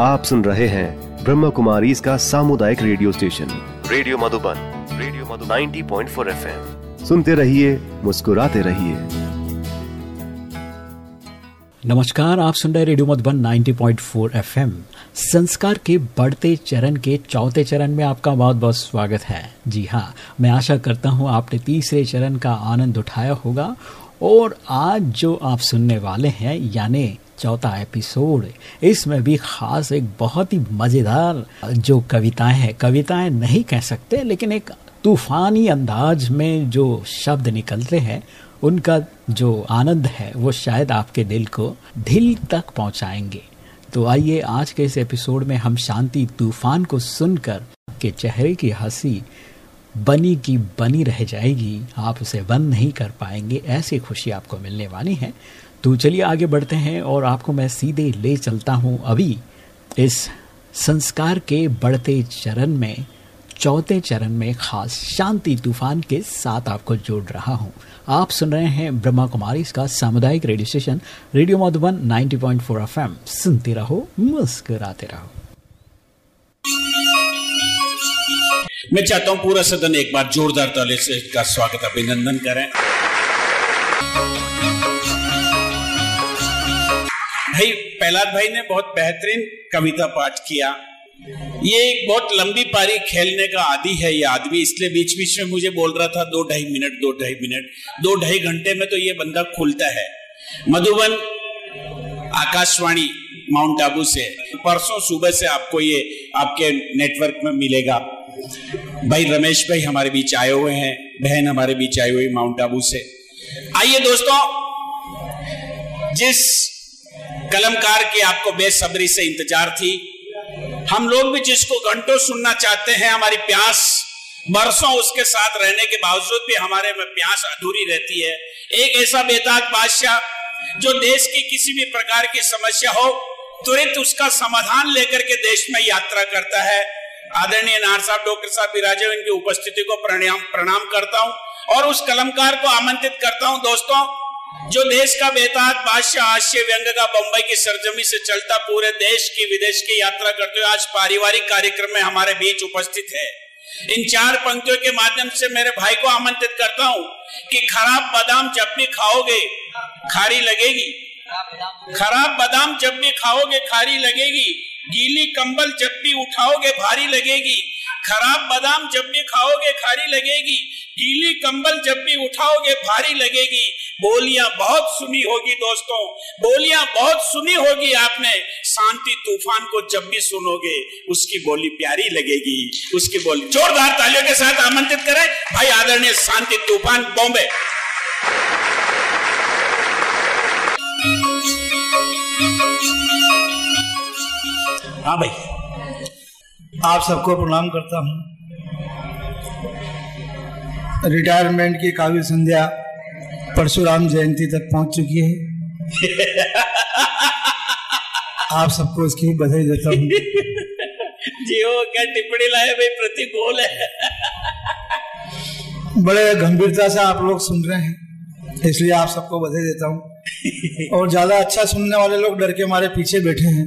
आप सुन रहे हैं ब्रह्म कुमारी इसका सामुदायिक radio station. Radio Madhuban radio Madhuban. 90.4 FM. सुनते रहिए मुस्कुराते रहिए। नमस्कार आप सुन रहे रेडियो मधुबन 90.4 एफएम। संस्कार के बढ़ते चरण के चौथे चरण में आपका बहुत बहुत स्वागत है। जी हाँ मैं आशा करता हूँ आपने तीसरे चरण का आनंद उठाया होगा। और आज जो आप सुनने वाले हैं यानी चौथा एपिसोड इसमें भी खास एक बहुत ही मज़ेदार जो कविताएँ हैं, कविताएँ नहीं कह सकते, लेकिन एक तूफानी अंदाज में जो शब्द निकलते हैं, उनका जो आनंद है, वो शायद आपके दिल को दिल तक पहुंचाएँगे। तो आइए आज के इस एपिसोड में हम शांति तूफ़ान को सुनकर के चेहरे की हँसी बनी की बनी रह जाएगी। आप उसे बंद नहीं कर पाएँगे, ऐसी खुशी आपको मिलने वाली है। तो चलिए आगे बढ़ते हैं और आपको मैं सीधे ले चलता हूँ अभी इस संस्कार के बढ़ते चरण में, चौथे चरण में खास शांति तूफ़ान के साथ आपको जोड़ रहा हूँ। आप सुन रहे हैं ब्रह्मा कुमारी, इसका सामुदायिक radio station, radio Madhuban 90.4 FM. सुनते रहो, मुस्कुराते रहो। मैं चाहता हूँ पूरा सदन एक बार जोरदार ताले से इसका स्वागत, अभिनंदन करें। प्रहलाद भाई ने बहुत बेहतरीन कविता पाठ किया। ये एक बहुत लंबी पारी खेलने का आदि है ये आदमी। इसलिए बीच बीच में मुझे बोल रहा था, दो ढाई मिनट, दो ढाई मिनट, दो ढाई घंटे में तो ये बंदा खुलता है। मधुबन, आकाशवाणी, माउंट आबू से। परसों सुबह से आपको ये, आपके नेटवर्क में मिलेगा। भाई रमेश भाई हमारे बीच आए हुए हैं, बहन हमारे बीच आई हुई माउंट आबू से। आइए दोस्तों, जिस कलमकार की आपको बेसब्री से इंतज़ार थी। हम लोग भी जिसको घंटों सुनना चाहते हैं, हमारी प्यास बरसों उसके साथ रहने के बावजूद भी हमारे में प्यास अधूरी रहती है। एक ऐसा बेताज बादशाह जो देश की किसी भी प्रकार की समस्या हो, तुरंत उसका समाधान लेकर के देश में यात्रा करता है। आदरणीय नार साहब, डॉक्टर साहब विराजे इनकी उपस्थिति को प्रणाम प्रणाम करता हूँ और उस कलमकार को आमंत्रित करता हूँ। दोस्तों जो देश का बेताज बादशाह हास्य व्यंग का बंबई की सरजमी से चलता पूरे देश की विदेश की यात्रा करते हुए आज पारिवारिक कार्यक्रम में हमारे बीच उपस्थित है। इन चार पंक्तियों के माध्यम से मेरे भाई को आमंत्रित करता हूँ कि खराब बादाम जब भी खाओगे, खारी लगेगी। खराब बादाम जब भी खाओगे, खारी लगेगी। गीली कंबल जब भी उठाओगे, भारी लगेगी। खराब बादाम जब भी खाओगे, खारी लगेगी। गीली कंबल जब भी उठाओगे, भारी लगेगी। बोलियाँ बहुत सुनी होगी दोस्तों, बोलियाँ बहुत सुनी होगी आपने। शांति तूफ़ान को जब भी सुनोगे, उसकी बोली प्यारी लगेगी। उसकी बोली जोरदार तालियों के साथ आमंत्रित करें। भाई आदरणीय शांति तूफ़ान, बॉम्बे। हाँ भाई, आप सबको प्रणाम करता हूँ। रिटायरमेंट की काव्य संध्या परशुराम जयंती तक पहुँच चुकी है। आप सबको इसकी बधाई देता हूँ। जी वो क्या टिप्पणी लाए भाई? प्रतिकूल है। बड़े गंभीरता से आप लोग सुन रहे हैं इसलिए आप सबको बधाई देता हूँ। और ज़्यादा अच्छा सुनने वाले लोग डर के मारे पीछे बैठे हैं।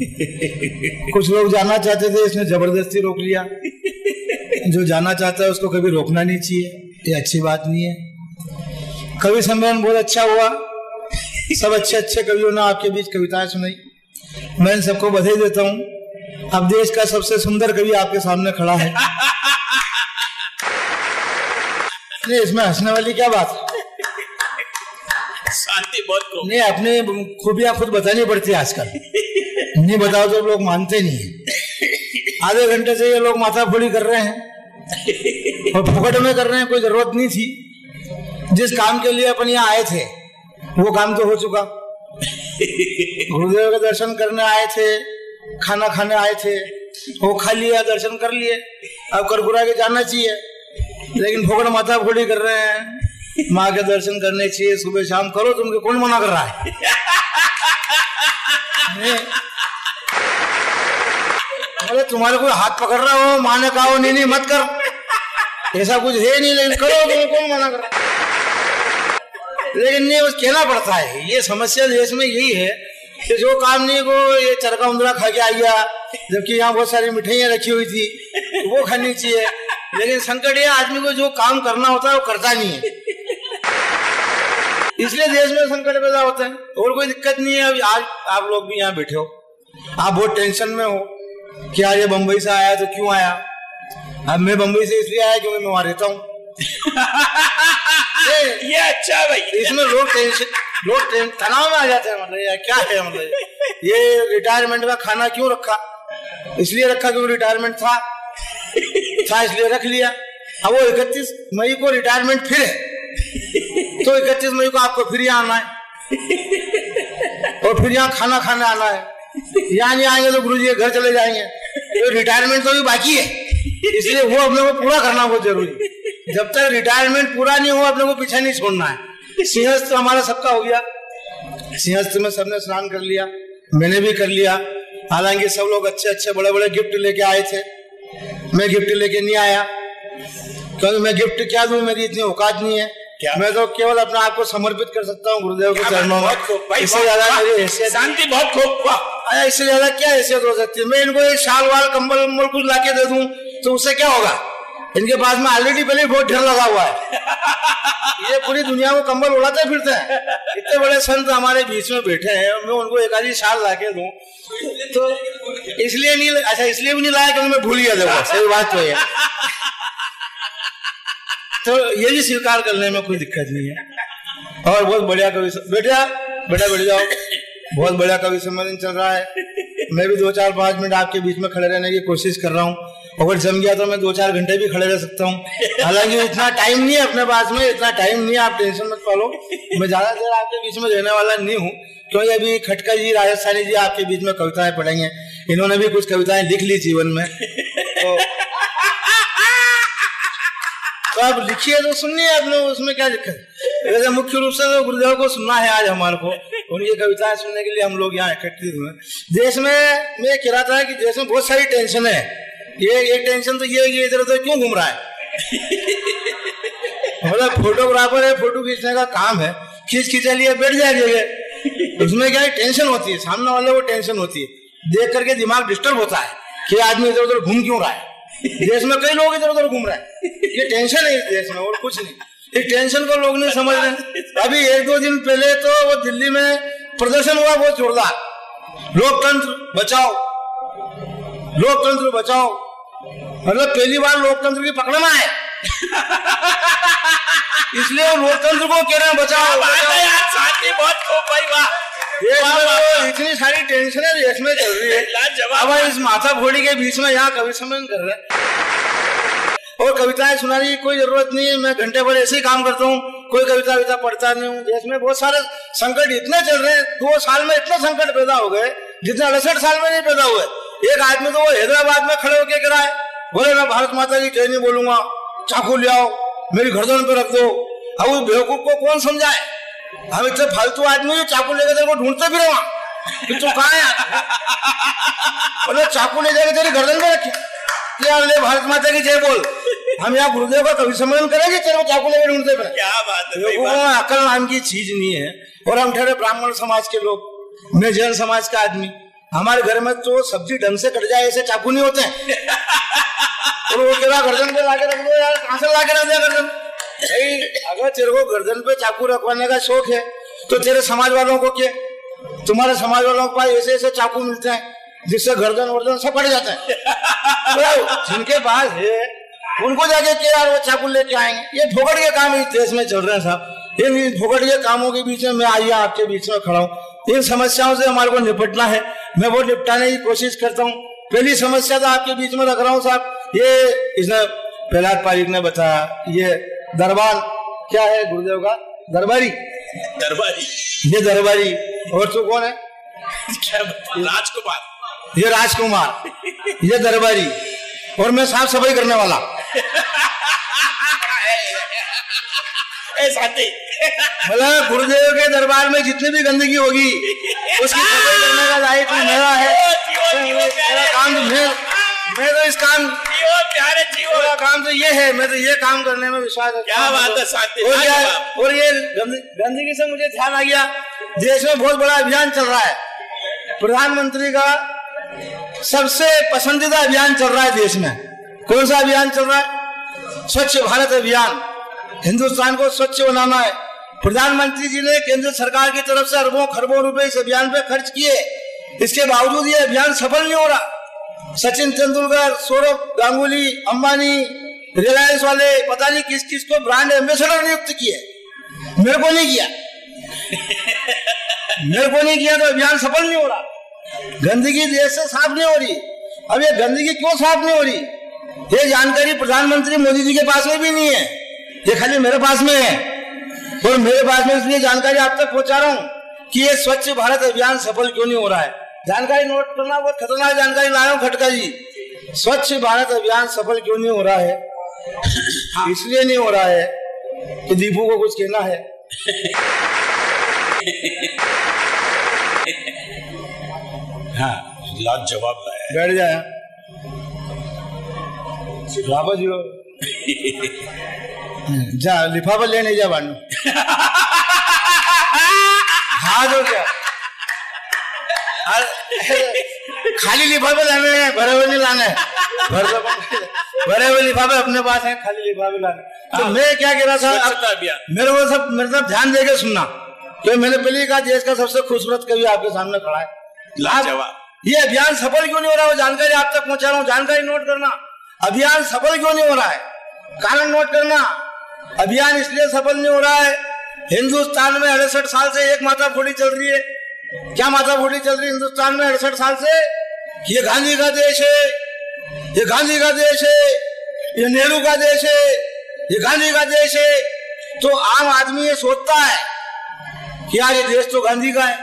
कुछ लोग जाना चाहते थे इसने ज़बरदस्ती रोक लिया। जो जाना चाहता है उसको कभी रोकना नहीं चाहिए। ये अच्छी बात नहीं है। कवि सम्मेलन बहुत अच्छा हुआ। सब अच्छे अच्छे कवियों ने आपके बीच कविताएँ सुनाई। मैं इन सबको बधाई देता हूँ। अब देश का सबसे सुंदर कवि आपके सामने खड़ा है। नहीं इसमें हंसने वाली क्या बात शांति बहुत नहीं अपनी खूबियाँ खुद बतानी पड़ती है आजकल। नहीं बताओ तो लोग मानते नहीं है। आधे घंटे से ये लोग माथा फोड़ी कर रहे हैं। और फुकट में कर रहे हैं कोई ज़रूरत नहीं थी। जिस काम के लिए अपन यहाँ आए थे, वो काम तो हो चुका। गुरुदेव के दर्शन करने आए थे, खाना खाने आए थे, वो खा लिया दर्शन कर लिए। अब करकुरा के जाना चाहिए। लेकिन फोकट माथा फोड़ी कर रहे हैं। माँ के दर्शन करने चाहिए, सुबह शाम करो, तुमको कौन मना कर रहा है? अरे तुम्हारे कोई हाथ पकड़ रहा हो? माँ ने कहा हो, नहीं नहीं, मत कर। ऐसा कुछ है नहीं, लेकिन करो तुम्हें कौन मना कर लेकिन नहीं बस कहना पड़ता है। ये समस्या देश में यही है कि जो काम नहीं को ये चरका उंदरा खा के आ गया, जबकि यहाँ बहुत सारी मिठाइयाँ रखी हुई थी, वो खानी चाहिए। लेकिन संकट ये आदमी को जो काम करना होता है, वो करता नहीं है। इसलिए देश में संकट पैदा होता है। और कोई दिक्कत नहीं है, अभी आज आप लोग भी यहाँ बैठे हो। आप बहुत टेंशन में हो कि यार ये बम्बई से आया तो क्यों आया? अब मैं बम्बई से इसलिए आया क्योंकि मैं वहाँ रहता हूँ। ये अच्छा भाई। इसमें लोग टेंशन लोग तनाव में आ जाते हैं मतलब यार क्या है मतलब? ये रिटायरमेंट का खाना क्यों रखा? इसलिए रखा क्योंकि रिटायरमेंट था। था इसलिए रख लिया। अब वो इकतीस मई को रिटायरमेंट फिर है। तो इकतीस मई को आपको फिर यहाँ आना है। और फिर यहाँ खाना खाने आना है। यहाँ नहीं आएँगे तो गुरु जी घर चले जाएँगे। तो रिटायरमेंट तो भी बाकी है। इसलिए वो अपने को पूरा करना बहुत ज़रूरी जब तक रिटायरमेंट पूरा नहीं हुआ अपने को पीछे नहीं छोड़ना है। सिंहस्थ हमारा सबका हो गया। सिंहस्थ में सबने स्नान कर लिया मैंने भी कर लिया। हालाँकि सब लोग अच्छे अच्छे बड़े बड़े गिफ्ट लेके आए थे। मैं गिफ्ट लेके नहीं आया। क्योंकि मैं गिफ्ट क्या दू? मेरी इतनी औकात नहीं है। क्या? मैं तो केवल अपने आप को समर्पित कर सकता हूँ गुरुदेव के चरणों में। इससे ज़्यादा मेरी हैसियत शांति बहुत खूब। इससे ज़्यादा क्या हैसियत हो सकती है? मैं इनको एक शाल वाल कंबल उम्बल कुछ लाके दे दूँ। तो उससे क्या होगा? इनके पास में ऑलरेडी पहले बहुत ढेर लगा हुआ है। ये पूरी दुनिया को कंबल उड़ाते फिरते हैं। इतने बड़े संत हमारे बीच में बैठे हैं मैं उनको एक आधी शाल लाके दूँ। तो इसलिए नहीं अच्छा इसलिए भी नहीं लाया क्योंकि मैं भूल गया देखो सही बात तो ये। तो ये भी स्वीकार करने में कोई दिक्कत नहीं है। और बहुत बढ़िया कवि बेटा बेटा बैठ जाओ। बहुत बढ़िया कवि सम्मेलन चल रहा है। मैं भी दो चार पाँच मिनट आपके बीच में खड़े रहने की कोशिश कर रहा हूँ। अगर जम गया तो मैं दो चार घंटे भी खड़े रह सकता हूँ। हालाँकि इतना टाइम नहीं है अपने पास में, इतना टाइम नहीं है, आप टेंशन मत पालो। मैं ज़्यादा देर आपके बीच में रहने वाला नहीं हूँ, क्योंकि अभी खटका जी, राजस्थानी जी आपके बीच में कविताएँ पढ़ेंगे इन्होंने भी कुछ कविताएँ लिख ली जीवन में। तो तो आप लिखिए तो सुनिए आपने, उसमें क्या दिक्कत? वैसे मुख्य रूप से तो गुरुदेव को सुनना है आज हमारे को। उनकी कविताएँ सुनने के लिए हम लोग यहाँ एकत्रित हुए देश में, मैं कह रहा था कि देश में बहुत सारी टेंशन है। ये एक टेंशन तो ये कि इधर उधर क्यों घूम रहा है? मतलब फोटोग्राफर है, फ़ोटो खींचने का काम है। खींच खींचा लिया बैठ जाए जगह उसमें क्या है टेंशन होती है। सामने वाले को टेंशन होती है। देख करके दिमाग डिस्टर्ब होता है कि आदमी इधर उधर घूम क्यों रहा है। देश में कई लोग इधर उधर घूम रहे हैं। ये टेंशन है इस देश में और कुछ नहीं। इस टेंशन को लोग नहीं समझ रहे अभी एक दो दिन पहले तो वो दिल्ली में प्रदर्शन हुआ बहुत जोरदार। लोकतंत्र बचाओ। लोकतंत्र बचाओ। मतलब पहली बार लोकतंत्र की पकड़ में आए। इसलिए वो लोकतंत्र को कह रहे हैं बचाओ शांति बहुत खूब भाई वाह। तो। इतनी सारी टेंशन है देश में चल रही है। अब इस माथा फोड़ी के बीच में यहाँ कवि सम्मेलन कर रहे हैं। और कविताएँ सुनाने की कोई ज़रूरत नहीं है मैं घंटे भर ऐसे ही काम करता हूँ कोई कविता विता पढ़ता नहीं हूँ। देश में बहुत सारे संकट इतने चल रहे हैं दो साल में इतने संकट पैदा हो गए जितने अड़सठ साल में नहीं पैदा हुए। एक आदमी तो वो हैदराबाद में खड़े होके करा है। बोले मैं भारत माता की जय नहीं बोलूँगा। चाकू ले आओ मेरी गर्दन पे रख दो। अब उस बेवकूफ़ को कौन समझाए? हम इतने फालतू आदमी हैं, चाकू लेकर तेरे को ढूंढते फिरे वहाँ कि तू कहाँ है? बोले चाकू ले जाके तेरी गर्दन पे रखे। ले भारत माता की जय बोल। हम यहाँ गुरुदेव का कवि सम्मेलन करेंगे तेरे को चाकू लेकर ढूंढते फिरे क्या बात है अकल नाम की चीज़ नहीं है। और हम ठहरे ब्राह्मण समाज के लोग मैं जैन समाज का आदमी। हमारे घर में तो सब्ज़ी ढंग से कट जाए, ऐसे चाकू नहीं होते। और वो तेरा गर्दन पे लाके रख दो यार कहाँ से लाके रख दिया गर्दन? भाई, अगर तेरे को गर्दन पे चाकू रखवाने का शौक है तो तेरे समाज वालों को क्या तुम्हारे समाज वालों के ऐसे ऐसे चाकू मिलते हैं, जिससे गर्दन वर्दन सब कट जाता है। तो जिनके पास है, उनको जाके क्या यार वो चाकू लेके आएँगे। ये फोकट के काम इस देश में चल रहे हैं साहब। इन फोकट के कामों के बीच में मैं आइए आपके बीच में खड़ा हूँ। इन समस्याओं से हमारे को निपटना है। मैं वो निपटाने की कोशिश करता हूँ। पहली समस्या तो आपके बीच में रख रहा हूँ साहब। ये इसने प्रहलाद पारिक ने बताया ये दरबार क्या है गुरुदेव का? दरबारी। दरबारी। ये दरबारी। और तू कौन है? क्या राजकुमार। ये राजकुमार। ये दरबारी। और मैं साफ़ सफ़ाई करने वाला। मतलब गुरुदेव के दरबार में जितनी भी गंदगी होगी उसकी सफ़ाई करने का दायित्व मेरा है? मेरा काम तो मैं मैं तो इस काम प्यारे जियो मेरा काम तो ये है मैं तो ये काम करने में विश्वास क्या बात है, शांति, और क्या और ये गंदगी से मुझे ध्यान आ गया। देश में बहुत बड़ा अभियान चल रहा है। प्रधानमंत्री का सबसे पसंदीदा अभियान चल रहा है देश में। कौन सा अभियान चल रहा है? स्वच्छ भारत अभियान। हिंदुस्तान को स्वच्छ बनाना है। प्रधानमंत्री जी ने केंद्र सरकार की तरफ़ से अरबों खरबों रुपए इस अभियान पे खर्च किए। इसके बावजूद ये अभियान सफल नहीं हो रहा। सचिन तेंदुलकर सौरभ गांगुली अंबानी रिलायंस वाले पता नहीं किस किस को ब्रांड एम्बेसडर नियुक्त किए। मेरे को नहीं किया। मेरे को नहीं किया तो अभियान सफल नहीं हो रहा। गंदगी देश से साफ़ नहीं हो रही। अब ये गंदगी क्यों साफ़ नहीं हो रही? ये जानकारी प्रधानमंत्री मोदी जी के पास में भी नहीं है। ये खाली मेरे पास में है। और मेरे पास में इसलिए जानकारी आप तक पहुँचा रहा हूँ कि ये स्वच्छ भारत अभियान सफल क्यों नहीं हो रहा है। जानकारी नोट करना बहुत खतरनाक जानकारी लाया हूँ खटका जी। स्वच्छ भारत अभियान सफल क्यों नहीं हो रहा है? इसलिए नहीं हो रहा है कि दीपू को कुछ कहना है। हाँ लाज जवाब लाया बैठ जाए। वापस जो लिफाफा लेने जा बानू हाँ जो. क्या खाली लिफाफे लाने हैं भरे हुए नहीं लाने भरे हुए लिफाफे अपने पास हैं खाली लिफाफे लाने तो हाँ। मैं क्या कह रहा था? अब मेरे को सब मेरे तरफ़ ध्यान देके सुनना। तो मैंने पहले कहा देश का सबसे खूबसूरत कवि आपके सामने खड़ा है. लाजवाब। ये अभियान सफल क्यों नहीं हो रहा है? जानकारी आप तक पहुँचा रहा हूँ। जानकारी नोट करना। अभियान सफल क्यों नहीं हो रहा है? कारण नोट करना। अभियान इसलिए सफल नहीं हो रहा है। हिंदुस्तान में अड़सठ साल से एक माता फोड़ी चल रही है। क्या माता फोड़ी चल रही है हिंदुस्तान में अड़सठ साल से? ये गांधी का देश है। ये गांधी का देश है। ये नेहरू का देश है। ये गांधी का देश है। तो आम आदमी ये सोचता है कि यार ये देश तो गांधी का है।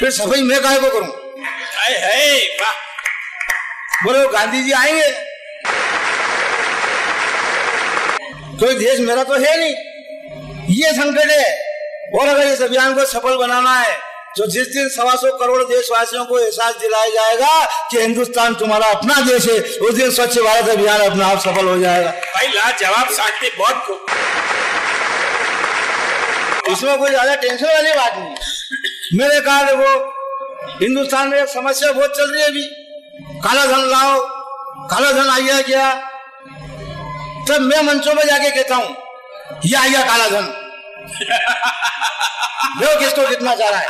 फिर सफ़ाई मैं काहे को करूँ? वाह। बोले गांधी जी आएँगे? कोई देश मेरा तो है नहीं। ये संकट है। और अगर इस अभियान को सफल बनाना है तो जिस दिन सवा सौ करोड़ देशवासियों को एहसास दिलाया जाएगा कि हिंदुस्तान तुम्हारा अपना देश है उस दिन स्वच्छ भारत अभियान अपना आप सफल हो जाएगा। भाई लाजवाब शांति बहुत इसमें कोई ज़्यादा टेंशन वाली बात नहीं। मेरे कहा देखो हिंदुस्तान में समस्या बहुत चल रही है अभी। काला धन लाओ काला धन आइया क्या? तब मैं मंचों में जाके कहता हूँ ये आइया काला धन। देखो किसको कितना चाह रहा है।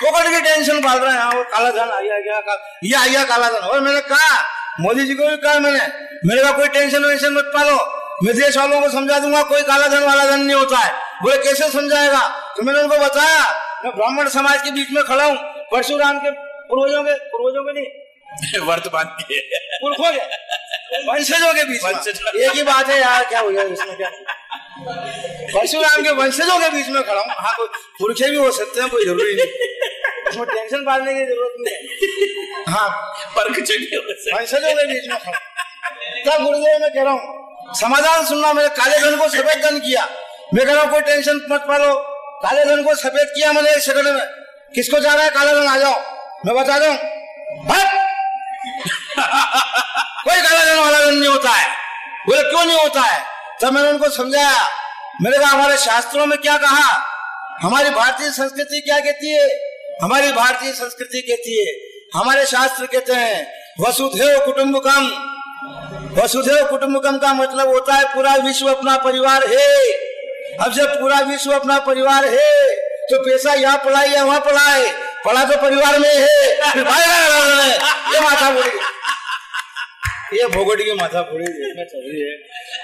पोकट की टेंशन पाल रहे हैं हाँ वो काला धन आइया क्या का, ये आइया काला धन। और मैंने कहा मोदी जी को भी कहा मैंने मेरे का कोई टेंशन वेंशन मत पालो। मैं देश वालों को समझा दूँगा कोई काला धन वाला धन नहीं होता है। बोले कैसे समझाएगा? तो मैंने उनको बताया मैं ब्राह्मण समाज के बीच में खड़ा हूँ। परशुराम के पूर्वजों के पूर्वजों के नहीं वर्तमान के। पुरखों के वंशजों के बीच में। एक ही बात है यार क्या हो जाए इसमें क्या परशुराम के वंशजों के बीच में खड़ा हूँ। हाँ कोई पुरखे भी हो सकते हैं कोई ज़रूरी नहीं। इसमें टेंशन पालने की ज़रूरत नहीं है। हाँ। वंशजों के बीच में खड़ा तब गुरुदेव मैं कह रहा हूँ समाधान सुनना मैंने काले धन को सफ़ेद धन किया। मैं कह रहा हूँ कोई टेंशन मत पालो। काले धन को सफ़ेद किया मैंने एक सेकंड में। किसको जा रहा है काला धन? आ जाओ। मैं बता दूँ हट! कोई काला धन वाला नहीं होता है बोले क्यों नहीं होता है तब मैंने उनको समझाया मैंने कहा हमारे शास्त्रों में क्या कहा हमारी भारतीय संस्कृति क्या कहती है हमारी भारतीय संस्कृति कहती है हमारे शास्त्र कहते हैं वसुधेव कुटुम्बकम वसुधेव कुटुम्बकम का मतलब होता है पूरा विश्व अपना परिवार है अब जब पूरा विश्व अपना परिवार है तो पैसा यहाँ पढ़ाए या वहाँ पढ़ाए पढ़ा तो परिवार में है ये माथा फोड़ी ये भोगट की माथा पूरी चल रही है।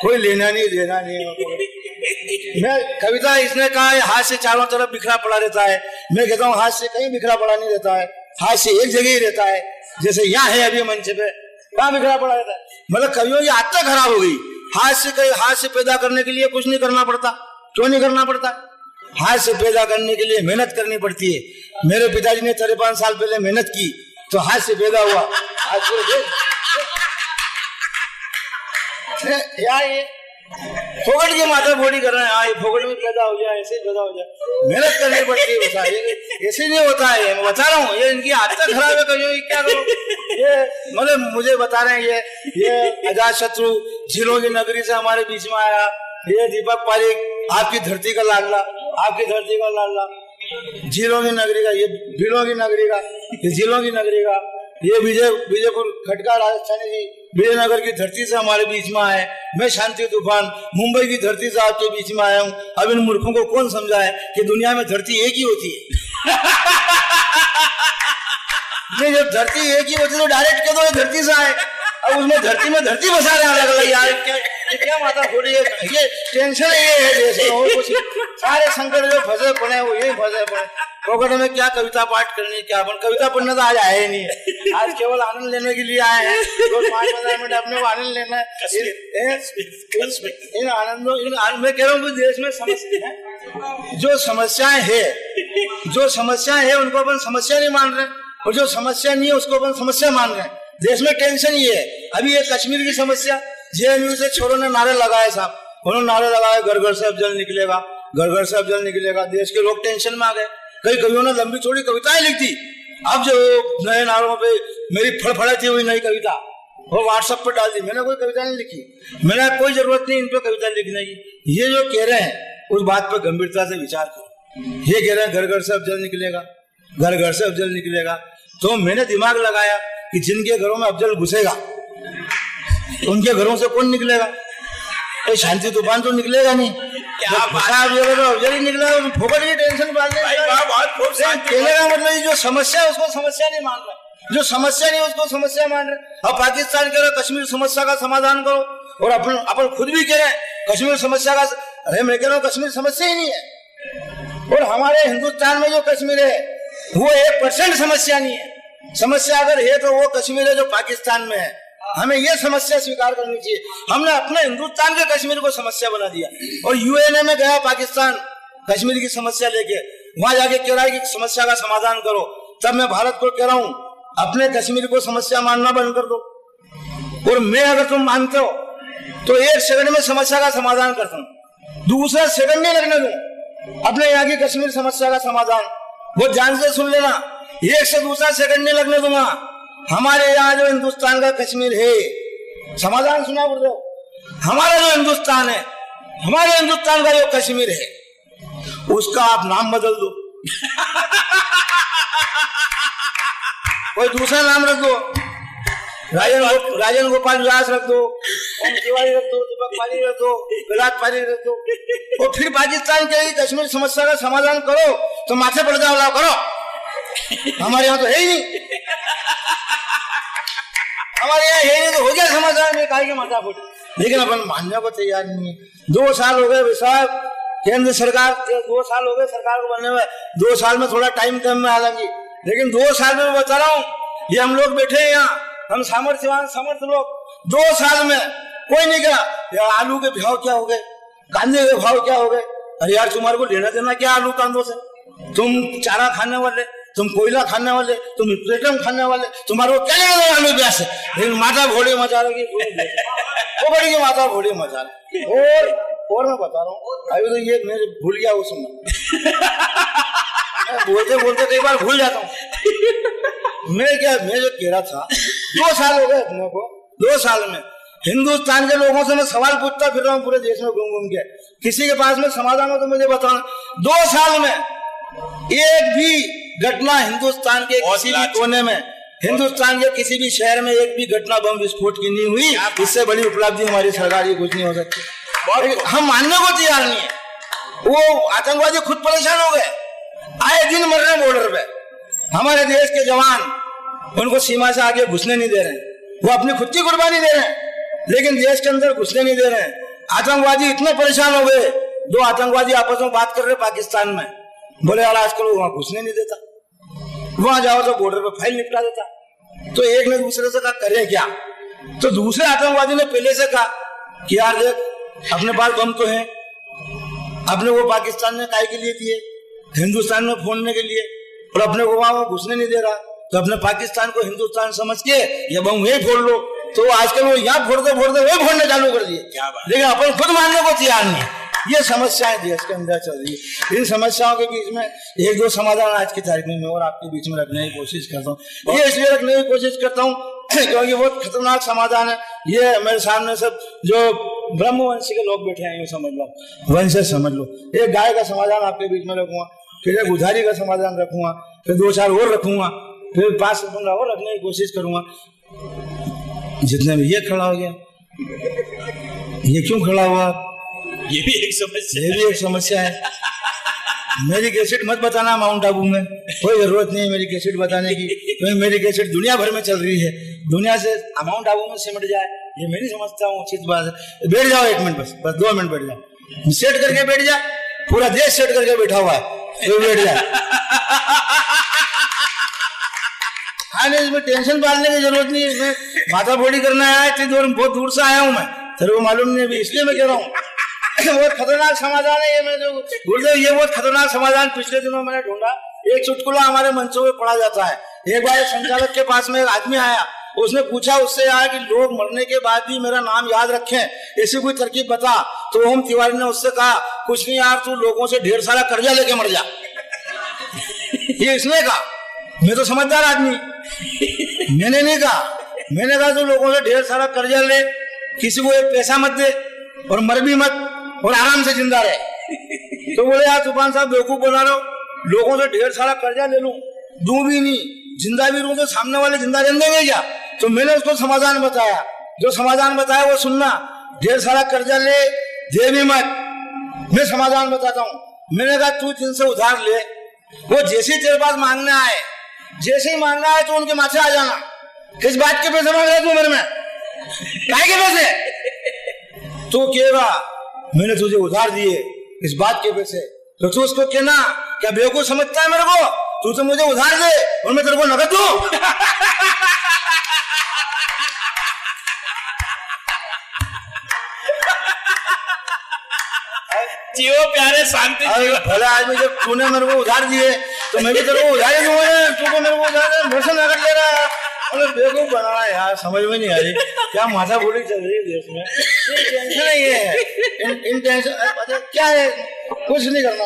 कोई लेना नहीं, देना नहीं मैं कविता इसने कहा है, हाथ से चारों तरफ़ बिखरा पड़ा रहता है। मैं कहता हूँ, हाथ से कहीं बिखरा पड़ा नहीं रहता है। हाथ से एक जगह ही रहता है। जैसे यहाँ है अभी मंच पे। कहाँ बिखरा पड़ा रहता है? मतलब कवियों की आदत खराब हो गई। हाथ से कहीं, हाथ से पैदा करने के लिए कुछ नहीं करना पड़ता। क्यों नहीं करना पड़ता? हाथ से पैदा करने के लिए मेहनत करनी पड़ती है। मेरे पिताजी ने तिरपन साल पहले मेहनत की तो हाथ से पैदा हुआ। आज देश- ये- फोकट की माथा फोड़ी कर रहे हैं हाँ ये फोकट में पैदा हो जाए, ऐसे पैदा हो जाए। मेहनत करनी पड़ती है बता ये ऐसे नहीं होता है, मैं बता रहा हूँ, ये इनकी आदत खराब है कहीं क्या करो? ये मतलब मुझे बता रहे हैं, ये ये अजात शत्रु झीलों की नगरी से हमारे बीच में आया। ये दीपक पारिक आपकी धरती का लाडला, आपकी धरती का लाडला। झीलों की नगरी का, ये भीलों की नगरी का, ये झीलों की नगरी का। ये विजय, विजयपुर खटका राजस्थानी जी, विजयनगर की धरती से हमारे बीच में आए। मैं शांति तूफ़ान, मुंबई की धरती से आपके बीच में आया हूँ। अब इन मूर्खों को कौन समझाए कि दुनिया में धरती एक ही होती है? नहीं, जब धरती एक ही होती तो डायरेक्ट कह दो धरती से आए। अब उसमें धरती में धरती बसा रहे अलग अलग यार क्या माता थोड़ी है? ये टेंशन ये है में और कुछ सारे संकट जो फंसे पड़े वो यही फंसे पड़े पोखट में क्या कविता पाठ करनी क्या अपन कविता पढ़ने तो आज आए ही नहीं है। आज केवल आनंद लेने के लिए आए हैं। तो पाँच मिनट अपने को आनंद लेना है। इन आनंदों इन आनंद मैं कह रहा हूँ देश में समस्या जो समस्याएँ है जो समस्याएँ है उनको अपन समस्या नहीं मान रहे और जो समस्या नहीं है उसको अपन समस्या मान रहे हैं। देश में टेंशन ये है। अभी ये कश्मीर की समस्या जेएनयू से छोरों ने नारे लगाए साहब। उन्होंने नारे लगाए घर घर से अब जल निकलेगा। घर घर से अब जल निकलेगा। देश के लोग टेंशन में आ गए। कई कवियों ने लंबी चौड़ी कविताएँ लिख दी अब जो नए नारों पे मेरी फड़फड़ाती हुई नई कविता, वो व्हाट्सएप पर डाल दी। मैंने कोई कविता नहीं लिखी। मैंने कोई ज़रूरत नहीं, इन पे कविता लिखने की। ये जो कह रहे हैं, उस बात पर गंभीरता से विचार करो। ये कह रहे हैं, घर घर से अब जल निकलेगा, घर घर से अफजल निकलेगा। तो मैंने दिमाग लगाया कि जिनके घरों में अफजल घुसेगा, उनके घरों से कौन निकलेगा? शांति तूफ़ान तो निकलेगा नहीं। तो निकला फोकट की टेंशन कहने का मतलब जो समस्या है उसको समस्या नहीं मान रहा। जो समस्या नहीं उसको समस्या मान रहे अब पाकिस्तान कह रहे कश्मीर समस्या का समाधान करो। और अपन अपन खुद भी कह रहे हैं कश्मीर समस्या का अरे मैं कह रहा हूँ कश्मीर समस्या ही नहीं है। और हमारे हिंदुस्तान में जो कश्मीर है वो एक परसेंट समस्या नहीं है। समस्या अगर है तो वो कश्मीर है जो पाकिस्तान में है। हमें यह समस्या स्वीकार करनी चाहिए। हमने अपने हिंदुस्तान के कश्मीर को समस्या बना दिया। और यूएनए में गया पाकिस्तान, कश्मीर की समस्या लेके, वहाँ जाके कह रहा है कि समस्या का समाधान करो। तब मैं भारत को कह रहा हूँ, अपने कश्मीर को समस्या मानना बंद कर दो। और मैं अगर तुम मानते हो तो एक सेकंड में समस्या का समाधान करता हूँ। दूसरा सेकंड नहीं लगने दू। अपने यहाँ की कश्मीर समस्या का समाधान। वो जान से सुन लेना। एक से दूसरा सेकंड नहीं लगने दूँगा। हमारे यहाँ जो हिंदुस्तान का कश्मीर है, समाधान सुना बोल रहे हमारा जो हिंदुस्तान है, हमारे हिंदुस्तान का जो कश्मीर है, उसका आप नाम बदल दो। कोई दूसरा नाम रख दो। राजन राजन गोपाल व्यास रख दो तिवारी रख दो, दीपक पाली रख दो विराट पाली रख दो। और फिर पाकिस्तान के कश्मीर समस्या का समाधान करो तो माथे पड़ जाओ करो। हमारे यहाँ तो है ही नहीं। हमारे यहाँ है नहीं तो हो गया समाधान में काय के माथा फुट लेकिन अपन मानने को तैयार नहीं है। दो साल हो गए साहब केंद्र सरकार, दो साल हो गए सरकार को बनने में। दो साल में थोड़ा टाइम कम में आ जाएँगी लेकिन दो साल में बता रहा हूँ, ये हम लोग बैठे हैं यहाँ। हम सामर्थ्यवान समर्थ लोग। दो साल में कोई नहीं कहा यार आलू के भाव क्या हो गए? कांदे के भाव क्या हो गए? अरे यार, तुम्हारे को लेना देना क्या आलू कांदों से? तुम चारा खाने वाले। तुम कोयला खाने वाले, तुम पेटम खाने वाले, तुम्हारे वाले ब्यास है लेकिन माता घोड़े मचा रही वो बड़ी की माता घोड़े रही और और मैं बता रहा हूँ, अभी तो ये मैं भूल गया उस समय बोलते बोलते कई बार भूल जाता हूँ। मैं क्या, मैं जो कह रहा था, दो साल हो गए अपने को, दो साल में। हिंदुस्तान के लोगों से मैं सवाल पूछता फिर रहा हूँ, पूरे देश में घूम घूम के। किसी के पास में समाधान हो तो मुझे बताना। दो साल में, एक भी घटना हिंदुस्तान के किसी भी कोने में हिंदुस्तान के किसी भी शहर में एक भी घटना बम विस्फोट की नहीं हुई इससे बड़ी उपलब्धि हमारी सरकार की कुछ नहीं हो सकती। हम मानने को तैयार नहीं है। वो आतंकवादी खुद परेशान हो गए। आए दिन मर रहे बॉर्डर पे। हमारे देश के जवान उनको सीमा से आगे घुसने नहीं दे रहे वो अपनी खुद की कुर्बानी दे रहे हैं। लेकिन देश के अंदर घुसने नहीं दे रहे हैं। आतंकवादी इतने परेशान हो गए दो आतंकवादी आपस में बात कर रहे पाकिस्तान में। बोले यार आजकल वहाँ घुसने नहीं देता। वहाँ जाओ तो बॉर्डर पर फ़ाइल निपटा देता। तो एक ने दूसरे से कहा करें क्या? तो दूसरे आतंकवादी ने पहले से कहा कि यार देख अपने पास बम तो है। अपने वो पाकिस्तान ने काय के लिए दिए? हिंदुस्तान में फोड़ने के लिए? और अपने को वहाँ घुसने नहीं दे रहा? तो अपने पाकिस्तान को हिंदुस्तान समझ के ये बम वही फोड़ लो। तो आजकल वो यहाँ फोड़ते फोड़ते वही फोड़ने चालू कर दिए। लेकिन अपन खुद मानने को तैयार नहीं ये समस्याएँ देश के अंदर चल रही है। इन समस्याओं के बीच में एक दो समाधान आज की तारीख में मैं और आपके बीच में रखने की कोशिश करता हूँ। ये इसलिए रखने की कोशिश करता हूँ क्योंकि बहुत खतरनाक समाधान है। ये मेरे सामने सब जो ब्रह्मवंशी के लोग बैठे हैं, ये समझ लो वंश समझ लो। एक गाय का समाधान आपके बीच में रखूँगा, फिर एक उधारी का समाधान रखूँगा, फिर दो चार और रखूँगा, फिर पाँच से पंद्रह और रखने की कोशिश करूँगा। जितने में ये खड़ा हो गया। ये क्यों खड़ा हुआ? ये भी एक समस्या ये भी एक समस्या है। मेरी कैसेट मत बताना माउंट आबू में। कोई ज़रूरत नहीं है मेरी कैसेट बताने की। क्योंकि मेरी कैसेट दुनिया भर में चल रही है। दुनिया से माउंट आबू में सिमट जाए, ये मैं नहीं समझता हूँ उचित बात है। बैठ जाओ एक मिनट बस बस दो मिनट बैठ जाओ। सेट करके बैठ जा, पूरा देश सेट करके बैठा हुआ है तो बैठ जा। हाँ इसमें टेंशन पालने की ज़रूरत नहीं है माथा फोड़ी करना आया बहुत दूर से आया हूँ मैं। तेरे को मालूम नहीं इसलिए मैं कह रहा हूँ। बहुत खतरनाक समाधान है ये मैं जो गुरुदेव, ये बहुत खतरनाक समाधान पिछले दिनों मैंने ढूंढा। एक चुटकुला हमारे मंचों में पढ़ा जाता है। एक बार संचालक के पास में एक आदमी आया। उसने पूछा, उससे आया कि लोग मरने के बाद भी मेरा नाम याद रखें ऐसी कोई तरकीब बता। तो ओम तिवारी ने उससे कहा, कुछ नहीं यार, तू लोगों से ढेर सारा कर्जा लेके मर जा। ये इसने कहा। मैं तो समझदार आदमी। मैंने नहीं कहा। मैंने कहा, तू लोगों से ढेर सारा कर्जा ले, किसी को एक पैसा मत दे और मर भी मत। और आराम से ज़िंदा रहे। तो बोले, यार, तूफ़ान साहब, बेवकूफ़ बना हो। लोगों से ढेर सारा कर्जा ले लू, दू भी नहीं। ज़िंदा भी रू तो सामने वाले ज़िंदा रहने देंगे क्या? तो मैंने उसको समाधान बताया। जो समाधान बताया, वो सुनना। ढेर सारा कर्जा ले, दे भी मत। मैं समाधान बताता हूँ। मैंने कहा, तू जिनसे उधार ले, वो जैसे तेरे पास मांगने आए, जैसे ही मांगना है तो उनके माथे आ जाना। किस बात के पैसे मांग रहे तू मेरे में? काय के पैसे? तो कहेगा मैंने तुझे उधार दिए इस बात के पैसे तो तू उसको कहना क्या बेवकूफ़ समझता है मेरे को। तू तो मुझे उधार दे और मैं तेरे को नकद दू। जियो प्यारे शांति भले आदमी जब तूने मेरे को उधार दिए तो मैं भी तेरे को उधार ही दूँगा तू तो मेरे को उधार दे मेरे से नकद ले रहा है। अरे बेवकूफ़ बना रहा है यार समझ में नहीं आ रही। क्या माथा बोली चल रही है देश में? टेंशन है है इन, टेंशन क्या है? कुछ नहीं करना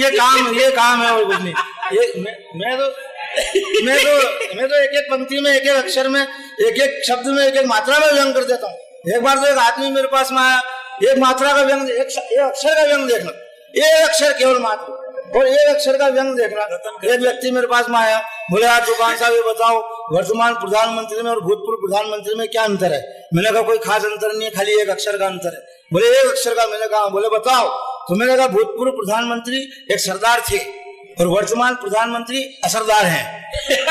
ये काम ये काम है और कुछ नहीं। ये मैं, मैं तो मैं तो मैं तो एक एक पंक्ति में एक एक अक्षर में एक एक शब्द में एक एक मात्रा में व्यंग कर देता हूँ। एक बार तो एक आदमी मेरे पास में आया एक मात्रा का व्यंग एक, एक अक्षर का व्यंग देखना। एक अक्षर केवल मात्र। और एक अक्षर का व्यंग देखना। एक व्यक्ति मेरे पास में आया बोले यार दुकान साहब ये बताओ वर्तमान प्रधानमंत्री में और भूतपूर्व प्रधानमंत्री में क्या अंतर है? मैंने कहा कोई खास अंतर नहीं है खाली एक अक्षर का अंतर है। बोले एक अक्षर का मैंने कहा बोले बताओ। तो मैंने कहा भूतपूर्व प्रधानमंत्री एक सरदार थे और वर्तमान प्रधानमंत्री असरदार हैं।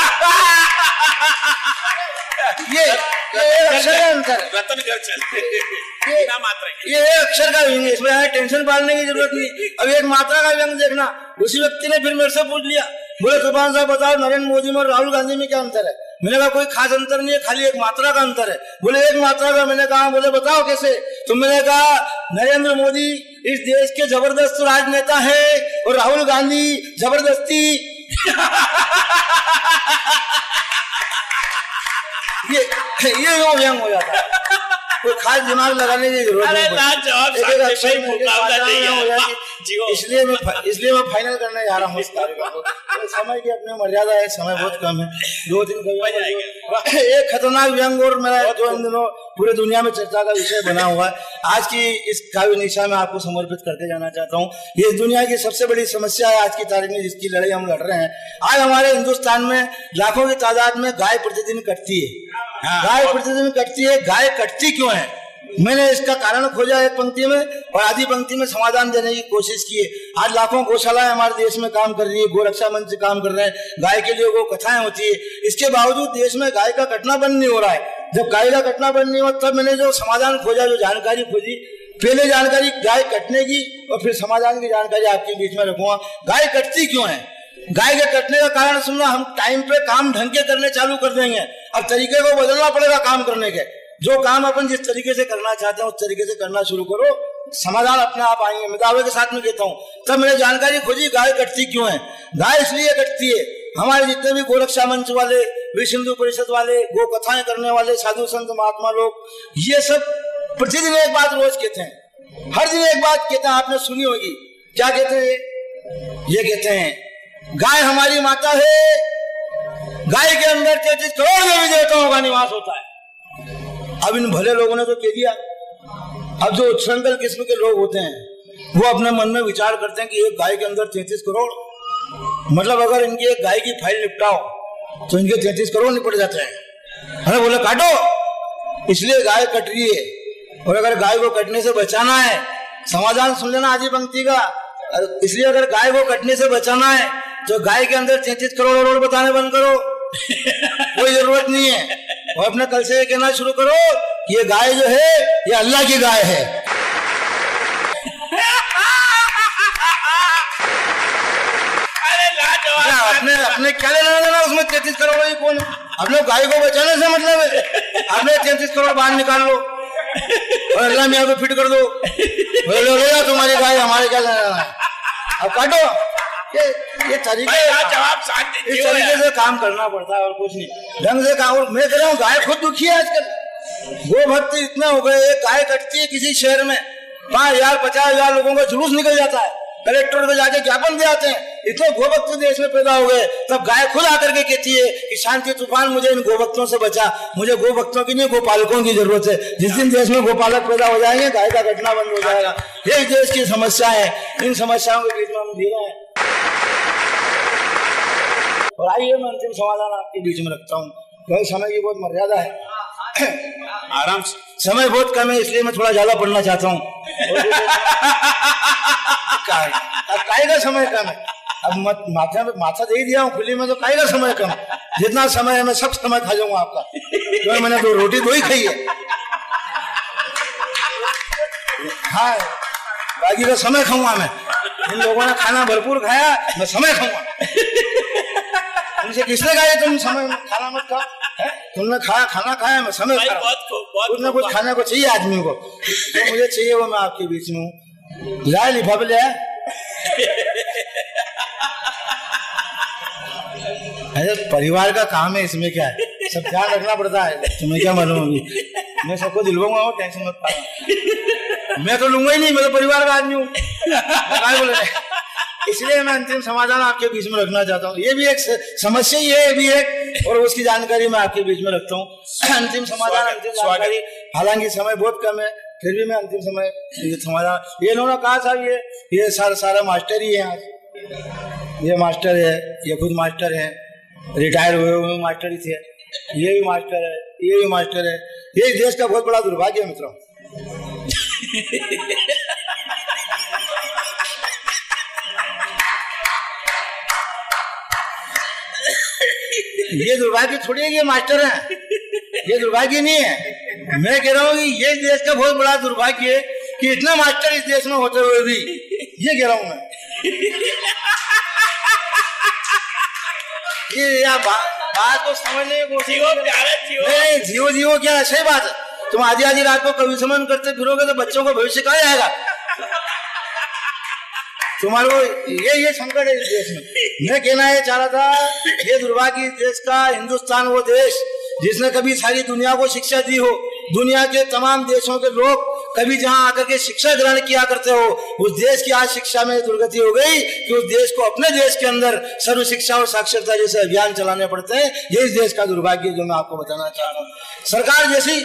ये अक्षर का अंतर ये अक्षर का व्यंग इसमें टेंशन पालने की ज़रूरत नहीं। अब एक मात्रा का व्यंग देखना। उसी व्यक्ति ने फिर मेरे से पूछ लिया। बोले तूफ़ान साहब बताओ नरेंद्र मोदी में और राहुल गांधी में क्या अंतर है? मैंने कहा कोई खास अंतर नहीं है खाली एक मात्रा का अंतर है। बोले एक मात्रा का। मैंने कहा बोले बताओ कैसे? तो मैंने कहा नरेंद्र मोदी इस देश के ज़बरदस्त राजनेता है और राहुल गांधी ज़बरदस्ती। ये ये व्यंग हो जाता है। कोई खास दिमाग लगाने की ज़रूरत नहीं एक मुकाबला नहीं है। इसलिए मैं इसलिए मैं फाइनल करने जा रहा हूँ इस कार्यक्रम को तो समय की अपनी मर्यादा है समय बहुत कम है। दो दिन का एक खतरनाक व्यंग और मेरा जो इन दिनों पूरे दुनिया में चर्चा का विषय बना हुआ है। आज की इस काव्य निशा में आपको समर्पित करके जाना चाहता हूँ। ये दुनिया की सबसे बड़ी समस्या है आज की तारीख में जिसकी लड़ाई हम लड़ रहे हैं। आज हमारे हिंदुस्तान में लाखों की तादाद में गाय प्रतिदिन कटती है। हाँ, गाय प्रतिदिन कटती है गाय कटती क्यों है? मैंने इसका कारण खोजा एक पंक्ति में और आधी पंक्ति में समाधान देने की कोशिश की है। आज लाखों गौशालाएँ हमारे देश में काम कर रही है, गोरक्षा मंच काम कर रहे हैं। गाय के लिए वो कथाएँ होती है। इसके बावजूद देश में गाय का कटना बंद नहीं हो रहा है। जब गाय का कटना बंद नहीं हुआ, तब मैंने जो समाधान खोजा, जो जानकारी खोजी, पहले जानकारी गाय कटने की और फिर समाधान की जानकारी आपके बीच में रखूँगा। गाय कटती क्यों है? गाय के कटने का कारण सुनना, हम टाइम पे काम ढंग के करने चालू कर देंगे। अब तरीके को बदलना पड़ेगा काम करने के। जो काम अपन जिस तरीके से करना चाहते हैं, उस तरीके से करना शुरू करो। समाधान अपने आप आएँगे। मैं दावे के साथ में कहता हूँ, तब मैंने जानकारी खोजी गाय कटती क्यों है? गाय इसलिए कटती है, हमारे जितने भी गोरक्षा मंच वाले विश्व हिंदू परिषद वाले गो कथाएँ करने वाले, साधु संत, महात्मा लोग, ये सब प्रतिदिन एक बात रोज कहते हैं। हर दिन एक बात कहते हैं, आपने सुनी होगी। क्या कहते हैं? ये कहते हैं, गाय हमारी माता है। गाय के अंदर तैतीस करोड़ देवी देवताओं का निवास होता है। अब इन भले लोगों ने तो कह दिया, अब जो उच्छृंखल किस्म के लोग होते हैं, वो अपने मन में विचार करते हैं कि एक गाय के अंदर तैतीस करोड़ मतलब अगर इनकी एक गाय की फ़ाइल निपटाओ तो इनके तैतीस करोड़ निपट जाते हैं। अरे बोले, काटो, इसलिए गाय कट रही है, और अगर गाय को कटने से बचाना है, समाधान सुन लेना आधी पंक्ति का इसलिए अगर गाय को कटने से बचाना है तो गाय के अंदर तैतीस करोड़ करोड़ बताने बंद करो, कोई ज़रूरत नहीं है। और अपने कल से कहना शुरू करो कि ये गाय जो है ये अल्लाह की गाय है। अपने अपने क्या लेना देना उसमें? तैतीस करोड़ ही कौन अपने गाय को बचाने से मतलब है। अपने तैतीस करोड़ बाहर निकाल लो। और अल्लाह मियाँ को फिट कर दो। बोलो ले तुम्हारी गाय हमारे क्या लेना अब काटो। ये ये तरीके जवाब इस तरीके से काम करना पड़ता है और कुछ नहीं। ढंग से काम और मैं कह रहा हूँ गाय खुद दुखी है आजकल। गो भक्ति इतना हो गए गाय कटती है किसी शहर में पाँच हज़ार पचास हज़ार लोगों का जुलूस निकल जाता है। कलेक्टर को जाके ज्ञापन दे आते हैं इतने गोभक्त देश में पैदा हो गए तब गाय खुद आकर के कहती है कि शांति तूफ़ान मुझे इन गोभक्तों से बचा मुझे गोभक्तों की नहीं गोपालकों की ज़रूरत है। जिस दिन देश में गोपालक पैदा हो जाएँगे गाय का घटना बंद हो जाएगा। ये देश की समस्या है। इन समस्याओं के बीच में हम जी रहे हैं। और आइए मैं अंतिम समाधान आपके बीच में रखता हूँ। क्योंकि समय की बहुत मर्यादा है। आराम से। समय बहुत कम है इसलिए मैं थोड़ा ज़्यादा पढ़ना चाहता हूँ। काय? का समय कम है? अब मत माथा में माथा दे दिया हूँ खुली में तो काय का समय कम जितना समय है मैं सब समय खा जाऊँगा आपका। तो मैंने दो रोटी दो ही खाई है। हाँ बाकी का समय खाऊँगा मैं। इन लोगों ने खाना भरपूर खाया मैं समय खाऊँगा। तुमसे किसने कहा तुम समय खाना मत खाओ। तुमने खाया खाना खाया मैं समय खा कुछ ना कुछ खाने को चाहिए आदमी को। तो मुझे चाहिए वो मैं आपके बीच में हूँ। लाए लिफाफे ले अरे परिवार का काम है इसमें क्या है? सब ध्यान रखना पड़ता है। तुम्हें क्या मालूम अभी मैं सबको दिलवाऊँगा और टेंशन मत पाना मैं तो लूँगा ही नहीं मैं तो परिवार का आदमी हूँ। बोले इसलिए मैं अंतिम समाधान आपके बीच में रखना चाहता हूँ। ये भी एक समस्या ही है ये भी एक और उसकी जानकारी मैं आपके बीच में रखता हूँ। अंतिम समाधान अंतिम जानकारी। हालाँकि समय बहुत कम है फिर भी मैं अंतिम समय समाधान ये इन्होंने कहा साहब ये ये सारा सारा मास्टर ही है ये मास्टर है ये खुद मास्टर है। रिटायर हुए हुए मास्टर ही थे। ये भी मास्टर है ये भी मास्टर है। ये देश का बहुत बड़ा दुर्भाग्य है मित्रों। ये दुर्भाग्य थोड़ी है ये मास्टर है। ये दुर्भाग्य नहीं है। मैं कह रहा हूँ कि ये देश का बहुत बड़ा दुर्भाग्य है कि इतना मास्टर इस देश में होते हुए भी। ये कह रहा हूँ मैं। ये या बात को समझने की कोशिश नहीं जीवो। जीवो क्या सही बात। है तुम आधी आधी रात को कवि समन करते फिरोगे तो बच्चों को भविष्य कहा जाएगा? तुम्हारे को ये ये संकट है इस देश में। मैं कहना ये चाह रहा था, ये दुर्भाग्य देश का हिंदुस्तान वो देश जिसने कभी सारी दुनिया को शिक्षा दी हो, दुनिया के तमाम देशों के लोग कभी जहाँ आकर के शिक्षा ग्रहण किया करते हो, उस देश की आज शिक्षा में दुर्गति हो गई कि उस देश को अपने देश के अंदर सर्व शिक्षा और साक्षरता जैसे अभियान चलाने पड़ते हैं, ये इस देश का दुर्भाग्य जो मैं आपको बताना चाह रहा हूँ। सरकार जैसी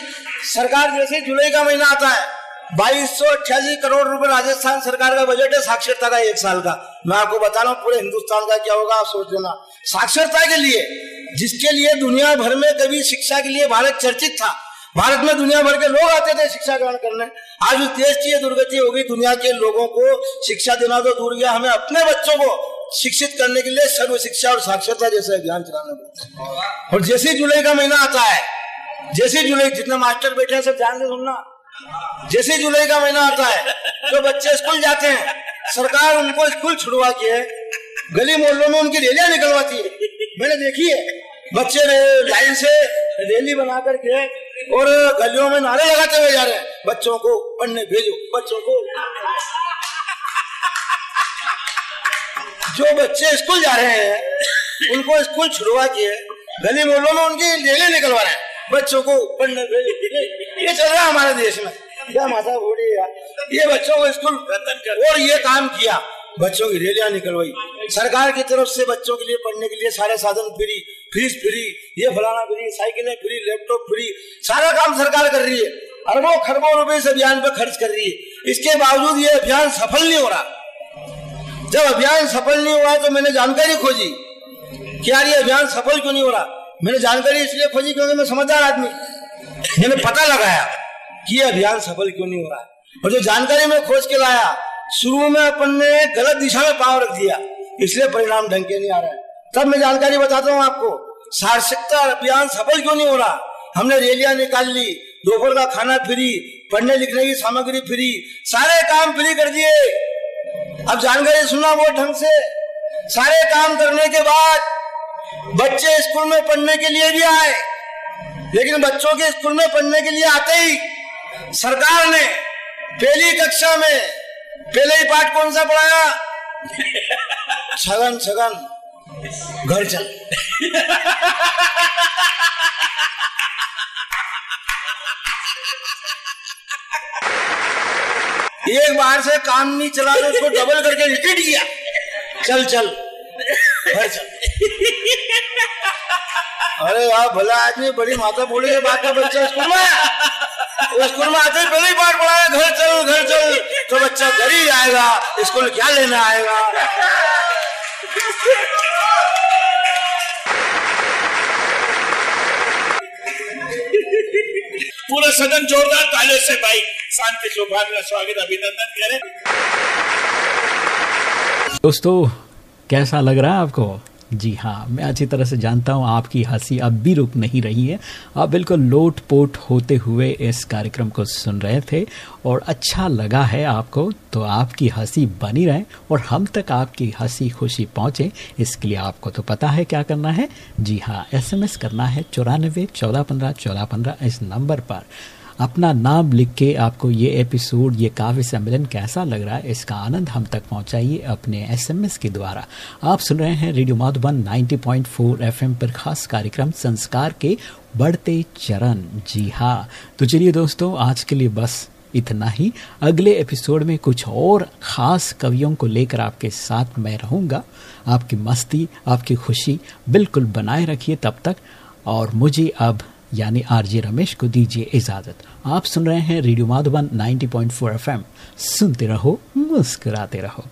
सरकार जैसी जुलाई का महीना आता है बाईस सौ अट्ठासी करोड़ रुपए राजस्थान सरकार का बजट है, साक्षरता का एक साल का। मैं आपको बता रहा हूँ, पूरे हिंदुस्तान का क्या होगा, आप सोच लेना। साक्षरता के लिए, जिसके लिए दुनिया भर में कभी शिक्षा के लिए भारत चर्चित था, भारत में दुनिया भर के लोग आते थे शिक्षा ग्रहण करने। आज उस देश की दुर्गति हो गई, दुनिया के लोगों को शिक्षा देना तो दूर गया। हमें अपने बच्चों को शिक्षित करने के लिए सर्व शिक्षा और साक्षरता जैसे अभियान चलाना पड़ता है। और जैसे जुलाई का महीना आता है, जैसे जुलाई जितने मास्टर बैठे हैं, सब ध्यान से सुनना। जैसे जुलाई का महीना आता है तो बच्चे स्कूल जाते हैं, सरकार उनको स्कूल छुड़वा के गली मोहल्लों में उनकी रैलियाँ निकलवाती है। मैंने देखी है, बच्चे लाइन से रैली बना करके और गलियों में नारे लगाते हुए जा रहे हैं, बच्चों को पढ़ने भेजो, बच्चों को। जो बच्चे स्कूल जा रहे हैं, उनको स्कूल छुड़वा के गली मोहल्लों में उनकी रैली निकलवा रहे हैं। बच्चों को पढ़ने भेजो ये चल रहा है हमारे देश में। क्या माता बोली ये बच्चों को स्कूल और ये काम किया। बच्चों की रैलियाँ निकलवाई। सरकार की तरफ़ से बच्चों के लिए पढ़ने के लिए सारे साधन फ्री फ़ीस फ्री ये फलाना फ्री साइकिलें फ्री लैपटॉप फ्री सारा काम सरकार कर रही है। अरबों खरबों रुपए इस अभियान पर खर्च कर रही है। इसके बावजूद ये अभियान सफल नहीं हो रहा। जब अभियान सफल नहीं हुआ तो मैंने जानकारी खोजी कि यार ये अभियान सफल क्यों नहीं हो रहा? मैंने जानकारी इसलिए खोजी क्योंकि मैं समझदार आदमी। मैंने पता लगाया कि ये अभियान सफल क्यों नहीं हो रहा है। और जो जानकारी मैं खोज के लाया, शुरू में अपन ने गलत दिशा में पाव रख दिया, इसलिए परिणाम ढंग के नहीं आ रहा तब मैं जानकारी बताता हूँ आपको सार्षिकता अभियान सफल क्यों नहीं हो रहा? हमने रैलियाँ निकाल ली, दोपहर का खाना फ्री, पढ़ने लिखने की सामग्री फ्री, सारे काम फ्री कर दिए। अब जानकारी सुना वो ढंग से। सारे काम करने के बाद बच्चे स्कूल में पढ़ने के लिए भी आए, लेकिन बच्चों के स्कूल में पढ़ने के लिए आते ही सरकार ने पहली कक्षा में, पहले ही पाठ कौन सा पढ़ाया? छगन छगन। घर चल। एक बार से काम नहीं चला तो उसको डबल करके रिपीट किया। चल चल। घर चल। अरे यार भला आदमी बड़ी माता बोली के बात का बच्चा स्कूल में स्कूल में आते ही पहले ही पाठ पढ़ाया घर चल घर चल। तो बच्चा घर ही आएगा स्कूल क्या लेना आएगा? पूरा सदन जोरदार ताले से भाई। शांति सौभाग्य का स्वागत अभिनंदन करें। दोस्तों कैसा लग रहा है आपको? जी हाँ मैं अच्छी तरह से जानता हूँ आपकी हँसी अब भी रुक नहीं रही है। आप बिल्कुल लोट पोट होते हुए इस कार्यक्रम को सुन रहे थे और अच्छा लगा है आपको तो आपकी हँसी बनी रहे और हम तक आपकी हँसी खुशी पहुँचे। इसके लिए आपको तो पता है क्या करना है। जी हाँ एसएमएस करना है चौरानबे चौदह पंद्रह चौदह पंद्रह इस नंबर पर। अपना नाम लिख के आपको ये एपिसोड, ये काव्य सम्मेलन कैसा लग रहा है, इसका आनंद हम तक पहुंचाइए अपने एसएमएस के द्वारा। आप सुन रहे हैं रेडियो माधुबन 90.4 एफएम पर खास कार्यक्रम संस्कार के बढ़ते चरण। जी हाँ तो चलिए दोस्तों, आज के लिए बस इतना ही। अगले एपिसोड में कुछ और खास कवियों को लेकर आपके साथ मैं रहूँगा। आपकी मस्ती, आपकी खुशी बिल्कुल बनाए रखिए तब तक। और मुझे अब यानी आरजे रमेश को दीजिए इजाज़त। आप सुन रहे हैं रेडियो माधुबन 90.4 एफएम। सुनते रहो, मुस्कुराते रहो।